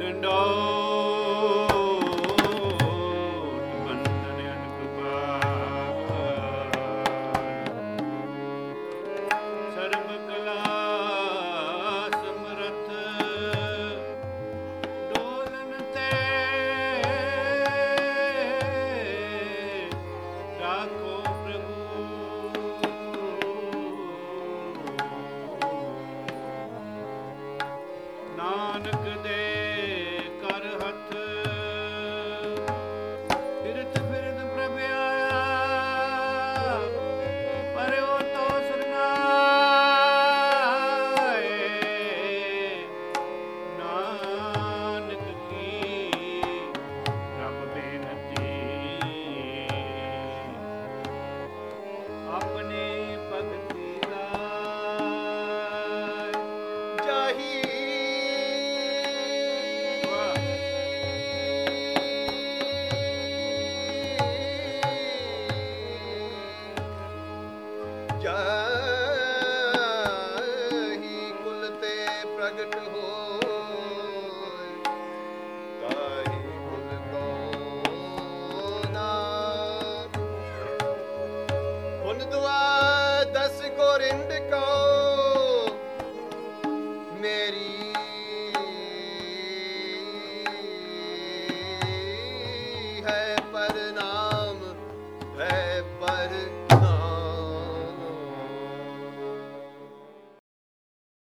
And oh. Nanak ਦੇ ਜਾਹੀ ਕੁਲ ਤੇ ਪ੍ਰਗਟ ਹੋਏ ਦੁਆ ਦਸ ਗੋਰਿੰਦ ਕੋ